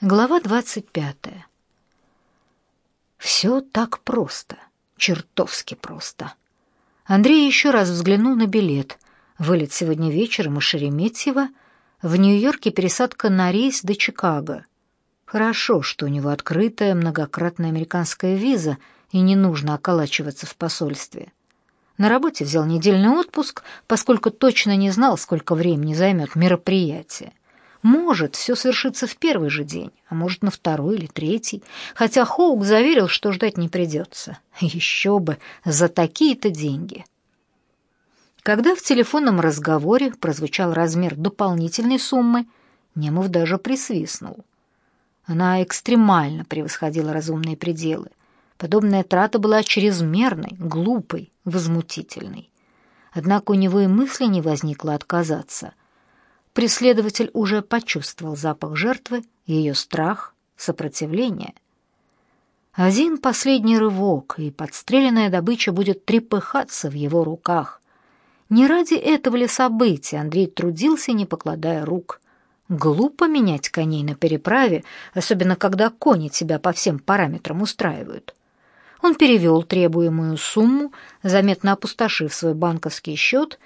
Глава двадцать пятая. Все так просто, чертовски просто. Андрей еще раз взглянул на билет. Вылет сегодня вечером из Шереметьево, в Нью-Йорке пересадка на рейс до Чикаго. Хорошо, что у него открытая многократная американская виза, и не нужно околачиваться в посольстве. На работе взял недельный отпуск, поскольку точно не знал, сколько времени займет мероприятие. Может, все свершится в первый же день, а может, на второй или третий, хотя Хоук заверил, что ждать не придется. Еще бы, за такие-то деньги. Когда в телефонном разговоре прозвучал размер дополнительной суммы, Немов даже присвистнул. Она экстремально превосходила разумные пределы. Подобная трата была чрезмерной, глупой, возмутительной. Однако у него и мысли не возникло отказаться — Преследователь уже почувствовал запах жертвы, ее страх, сопротивление. Один последний рывок, и подстреленная добыча будет трепыхаться в его руках. Не ради этого ли события Андрей трудился, не покладая рук. Глупо менять коней на переправе, особенно когда кони тебя по всем параметрам устраивают. Он перевел требуемую сумму, заметно опустошив свой банковский счет,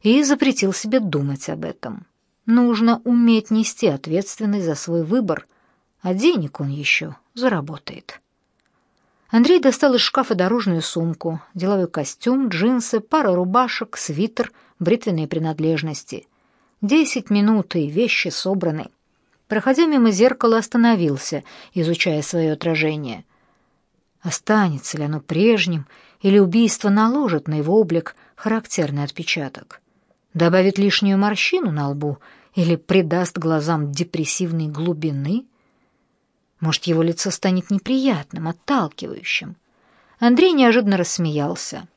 и запретил себе думать об этом. Нужно уметь нести ответственность за свой выбор, а денег он еще заработает. Андрей достал из шкафа дорожную сумку, деловой костюм, джинсы, пара рубашек, свитер, бритвенные принадлежности. Десять минут, и вещи собраны. Проходя мимо зеркала, остановился, изучая свое отражение. Останется ли оно прежним, или убийство наложит на его облик характерный отпечаток? Добавит лишнюю морщину на лбу или придаст глазам депрессивной глубины. Может, его лицо станет неприятным, отталкивающим. Андрей неожиданно рассмеялся.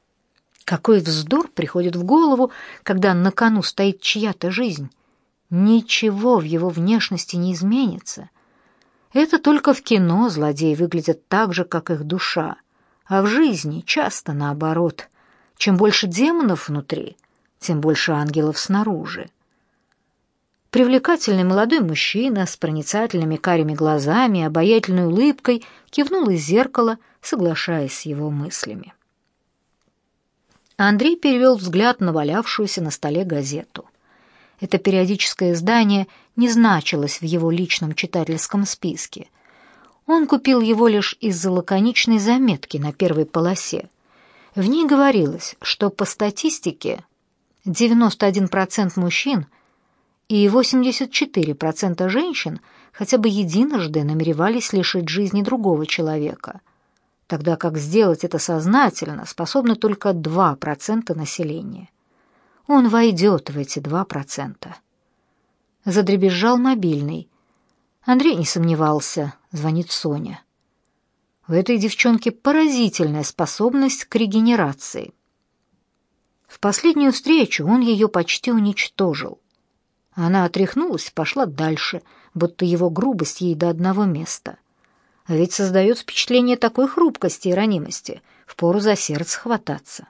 Какой вздор приходит в голову, когда на кону стоит чья-то жизнь. Ничего в его внешности не изменится. Это только в кино злодеи выглядят так же, как их душа, а в жизни часто наоборот. Чем больше демонов внутри, тем больше ангелов снаружи. Привлекательный молодой мужчина с проницательными карими глазами и обаятельной улыбкой кивнул из зеркала, соглашаясь с его мыслями. Андрей перевел взгляд на валявшуюся на столе газету. Это периодическое издание не значилось в его личном читательском списке. Он купил его лишь из-за лаконичной заметки на первой полосе. В ней говорилось, что по статистике 91% мужчин и 84% женщин хотя бы единожды намеревались лишить жизни другого человека, тогда как сделать это сознательно способны только 2% населения. Он войдет в эти 2%. Задребезжал мобильный. Андрей не сомневался, звонит Соня. У этой девчонки поразительная способность к регенерации — в последнюю встречу он ее почти уничтожил. Она отряхнулась и пошла дальше, будто его грубость ей до одного места. А ведь создает впечатление такой хрупкости и ранимости, впору за сердце хвататься.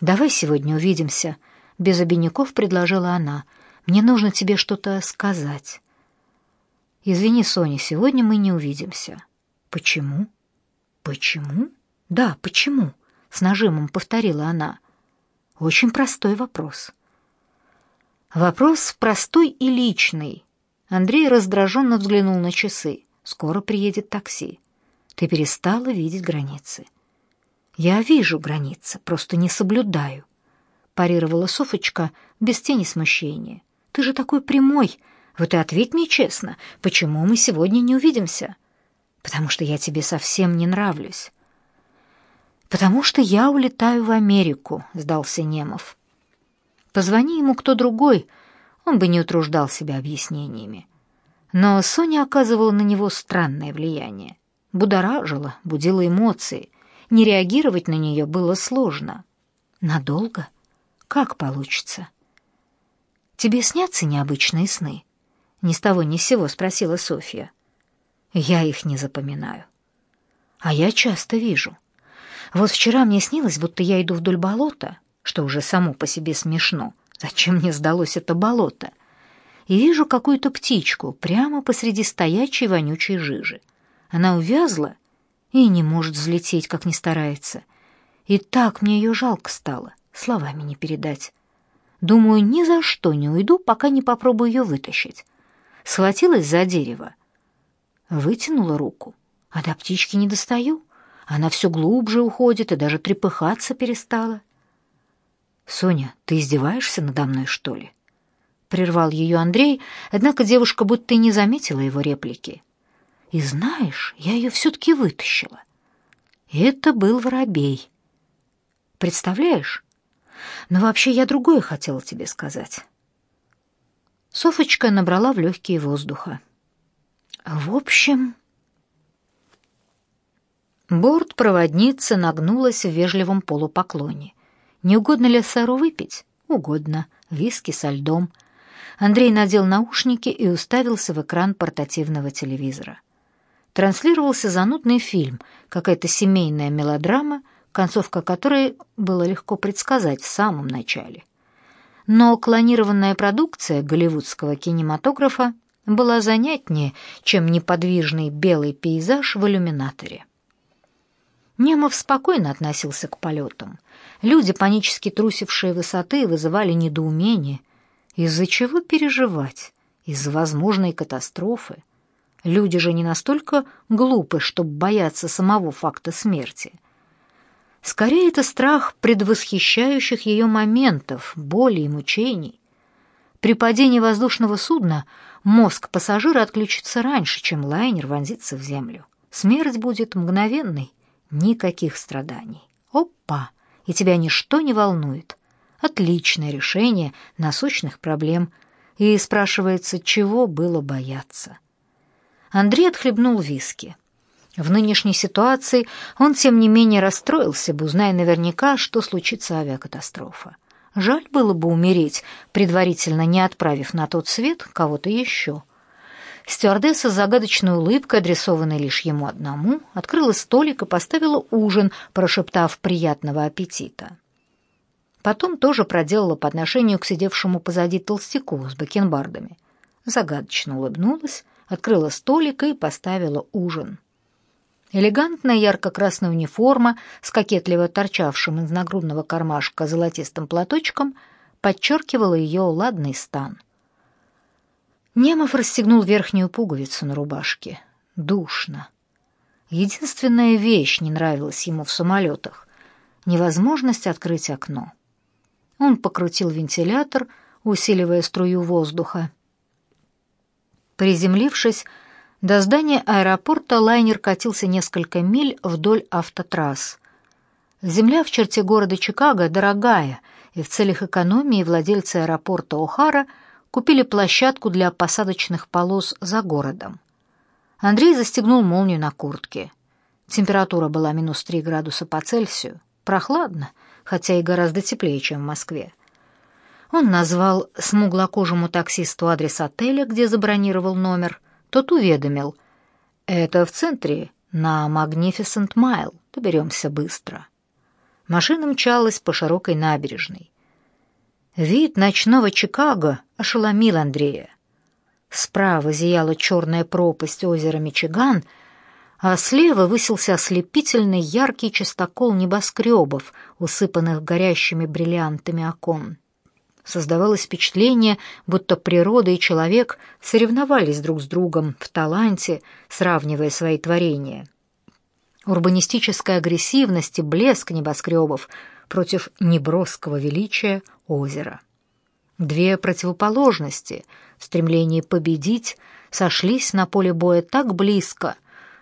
«Давай сегодня увидимся», — без обиняков предложила она. «Мне нужно тебе что-то сказать». «Извини, Соня, сегодня мы не увидимся». «Почему?» «Почему?» «Да, почему?» — с нажимом повторила она. Очень простой вопрос. Вопрос простой и личный. Андрей раздраженно взглянул на часы. Скоро приедет такси. Ты перестала видеть границы. Я вижу границы, просто не соблюдаю, парировала Софочка без тени смущения. Ты же такой прямой. Вот и ответь мне честно, почему мы сегодня не увидимся? Потому что я тебе совсем не нравлюсь. «Потому что я улетаю в Америку», — сдался Немов. Позвони ему кто другой, он бы не утруждал себя объяснениями. Но Соня оказывала на него странное влияние. Будоражила, будила эмоции. Не реагировать на нее было сложно. Надолго? Как получится? Тебе снятся необычные сны? Ни с того ни с сего спросила Софья. Я их не запоминаю. А я часто вижу. Вот вчера мне снилось, будто я иду вдоль болота, что уже само по себе смешно. Зачем мне сдалось это болото? и вижу какую-то птичку прямо посреди стоячей вонючей жижи. Она увязла и не может взлететь, как ни старается. И так мне ее жалко стало, словами не передать. Думаю, ни за что не уйду, пока не попробую ее вытащить. Схватилась за дерево, вытянула руку, а до птички не достаю. Она все глубже уходит и даже трепыхаться перестала. «Соня, ты издеваешься надо мной, что ли?» Прервал ее Андрей, однако девушка будто и не заметила его реплики. «И знаешь, я ее все-таки вытащила. Это был воробей. Представляешь? Но вообще я другое хотела тебе сказать». Софочка набрала в легкие воздуха. «В общем...» Бортпроводница нагнулась в вежливом полупоклоне. «Не угодно ли сэру выпить?» «Угодно. Виски со льдом». Андрей надел наушники и уставился в экран портативного телевизора. Транслировался занудный фильм, какая-то семейная мелодрама, концовка которой было легко предсказать в самом начале. Но клонированная продукция голливудского кинематографа была занятнее, чем неподвижный белый пейзаж в иллюминаторе. Немов спокойно относился к полетам. Люди, панически трусившие высоты, вызывали недоумение. Из-за чего переживать? Из-за возможной катастрофы? Люди же не настолько глупы, чтобы бояться самого факта смерти. Скорее, это страх предвосхищающих ее моментов, боли и мучений. При падении воздушного судна мозг пассажира отключится раньше, чем лайнер вонзится в землю. Смерть будет мгновенной Никаких страданий. Опа! И тебя ничто не волнует. Отличное решение насущных проблем. И спрашивается, чего было бояться. Андрей отхлебнул виски. В нынешней ситуации он, тем не менее, расстроился бы, зная наверняка, что случится авиакатастрофа. Жаль было бы умереть, предварительно не отправив на тот свет кого-то еще — Стюардесса с загадочной улыбкой, адресованной лишь ему одному, открыла столик и поставила ужин, прошептав «приятного аппетита». Потом тоже проделала по отношению к сидевшему позади толстяку с бакенбардами. Загадочно улыбнулась, открыла столик и поставила ужин. Элегантная ярко-красная униформа с кокетливо торчавшим из нагрудного кармашка золотистым платочком подчеркивала ее ладный стан — Немов расстегнул верхнюю пуговицу на рубашке. Душно. Единственная вещь не нравилась ему в самолетах — невозможность открыть окно. Он покрутил вентилятор, усиливая струю воздуха. Приземлившись, до здания аэропорта лайнер катился несколько миль вдоль автотрасс. Земля в черте города Чикаго дорогая, и в целях экономии владельцы аэропорта О'Хара — купили площадку для посадочных полос за городом. Андрей застегнул молнию на куртке. Температура была минус три градуса по Цельсию. Прохладно, хотя и гораздо теплее, чем в Москве. Он назвал смуглокожему таксисту адрес отеля, где забронировал номер. Тот уведомил. «Это в центре, на Magnificent Mile. Доберемся быстро». Машина мчалась по широкой набережной. Вид ночного Чикаго ошеломил Андрея. Справа зияла черная пропасть озера Мичиган, а слева высился ослепительный яркий частокол небоскребов, усыпанных горящими бриллиантами окон. Создавалось впечатление, будто природа и человек соревновались друг с другом в таланте, сравнивая свои творения. Урбанистическая агрессивность и блеск небоскребов против неброского величия озера. Две противоположности в стремлении победить сошлись на поле боя так близко,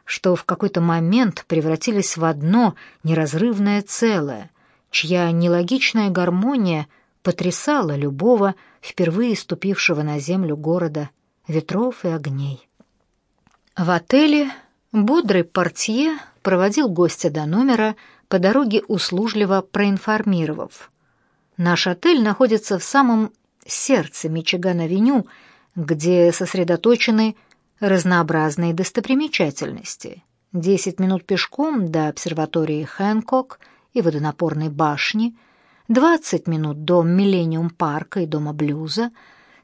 что в какой-то момент превратились в одно неразрывное целое, чья нелогичная гармония потрясала любого, впервые ступившего на землю города ветров и огней. В отеле бодрый портье проводил гостя до номера, по дороге услужливо проинформировав. Наш отель находится в самом сердце Мичиган-авеню, где сосредоточены разнообразные достопримечательности. Десять минут пешком до обсерватории Хэнкок и водонапорной башни, двадцать минут до Миллениум-парка и Дома блюза,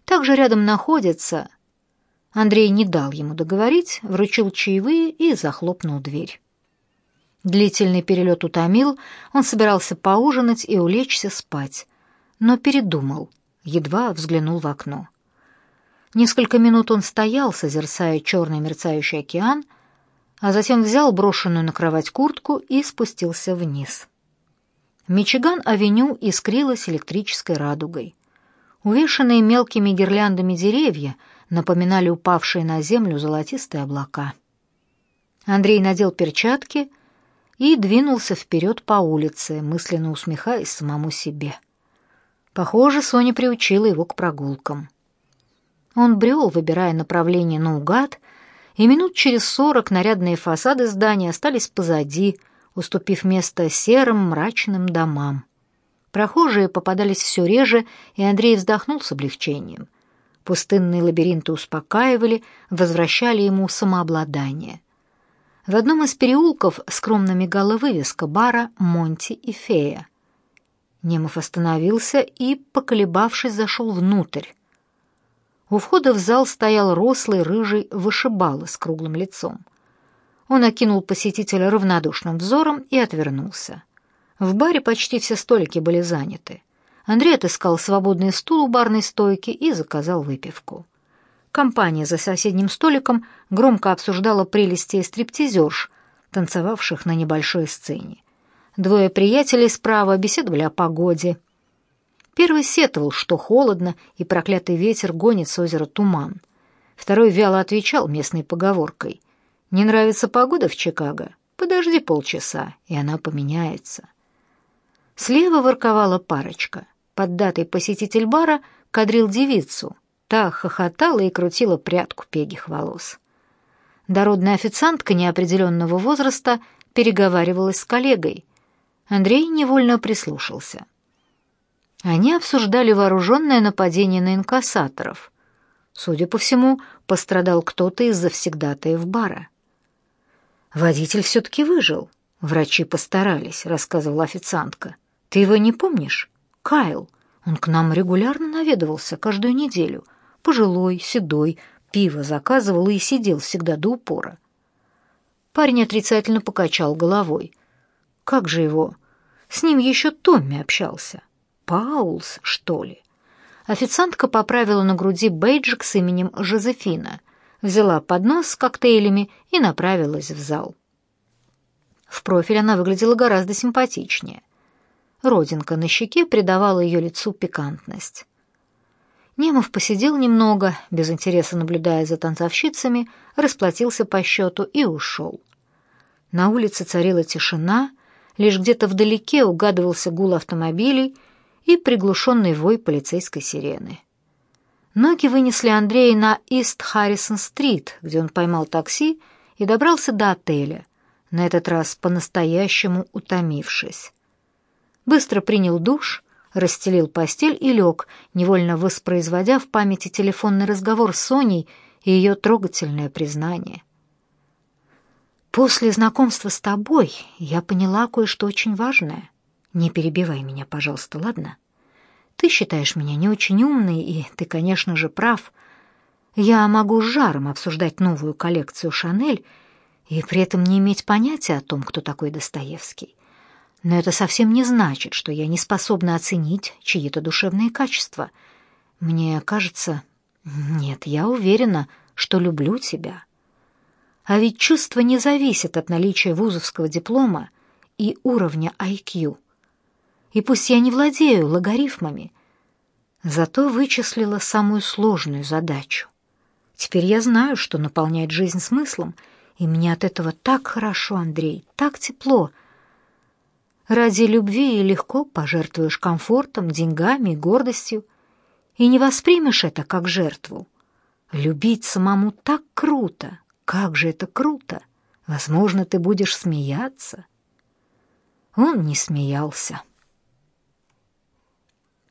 также рядом находится...» Андрей не дал ему договорить, вручил чаевые и захлопнул дверь. Длительный перелет утомил, он собирался поужинать и улечься спать, но передумал, едва взглянул в окно. Несколько минут он стоял, созерцая черный мерцающий океан, а затем взял брошенную на кровать куртку и спустился вниз. Мичиган-авеню искрилась электрической радугой. Увешанные мелкими гирляндами деревья напоминали упавшие на землю золотистые облака. Андрей надел перчатки и двинулся вперед по улице, мысленно усмехаясь самому себе. Похоже, Соня приучила его к прогулкам. Он брел, выбирая направление наугад, и минут через сорок нарядные фасады здания остались позади, уступив место серым мрачным домам. Прохожие попадались все реже, и Андрей вздохнул с облегчением. Пустынные лабиринты успокаивали, возвращали ему самообладание. В одном из переулков скромно мигала вывеска бара «Монти и фея». Немов остановился и, поколебавшись, зашел внутрь. У входа в зал стоял рослый рыжий вышибала с круглым лицом. Он окинул посетителя равнодушным взором и отвернулся. В баре почти все столики были заняты. Андрей отыскал свободный стул у барной стойки и заказал выпивку. Компания за соседним столиком громко обсуждала прелести стриптизерш, танцевавших на небольшой сцене. Двое приятелей справа беседовали о погоде. Первый сетовал, что холодно, и проклятый ветер гонит с озера туман. Второй вяло отвечал местной поговоркой. «Не нравится погода в Чикаго? Подожди полчаса, и она поменяется». Слева ворковала парочка. Поддатый посетитель бара кадрил девицу — Та хохотала и крутила прядку пегих волос. Дородная официантка неопределенного возраста переговаривалась с коллегой. Андрей невольно прислушался. Они обсуждали вооруженное нападение на инкассаторов. Судя по всему, пострадал кто-то из завсегдатаев бара. «Водитель все-таки выжил. Врачи постарались», — рассказывала официантка. «Ты его не помнишь? Кайл. Он к нам регулярно наведывался, каждую неделю пожилой, седой, пиво заказывал и сидел всегда до упора. Парень отрицательно покачал головой. Как же его? С ним еще Томми общался. Паулс, что ли? Официантка поправила на груди бейджик с именем Жозефина, взяла поднос с коктейлями и направилась в зал. В профиль она выглядела гораздо симпатичнее. Родинка на щеке придавала ее лицу пикантность. Немов посидел немного, без интереса наблюдая за танцовщицами, расплатился по счету и ушел. На улице царила тишина, лишь где-то вдалеке угадывался гул автомобилей и приглушенный вой полицейской сирены. Ноги вынесли Андрея на Ист Харрисон-стрит, где он поймал такси и добрался до отеля, на этот раз по-настоящему утомившись. Быстро принял душ расстелил постель и лег, невольно воспроизводя в памяти телефонный разговор с Соней и ее трогательное признание. «После знакомства с тобой я поняла кое-что очень важное. Не перебивай меня, пожалуйста, ладно? Ты считаешь меня не очень умной, и ты, конечно же, прав. Я могу с жаром обсуждать новую коллекцию «Шанель» и при этом не иметь понятия о том, кто такой Достоевский. Но это совсем не значит, что я не способна оценить чьи-то душевные качества. Мне кажется... Нет, я уверена, что люблю тебя. А ведь чувство не зависит от наличия вузовского диплома и уровня IQ. И пусть я не владею логарифмами, зато вычислила самую сложную задачу. Теперь я знаю, что наполняет жизнь смыслом, и мне от этого так хорошо, Андрей, так тепло — Ради любви легко пожертвуешь комфортом, деньгами и гордостью, и не воспримешь это как жертву. Любить самому так круто, как же это круто! Возможно, ты будешь смеяться. Он не смеялся.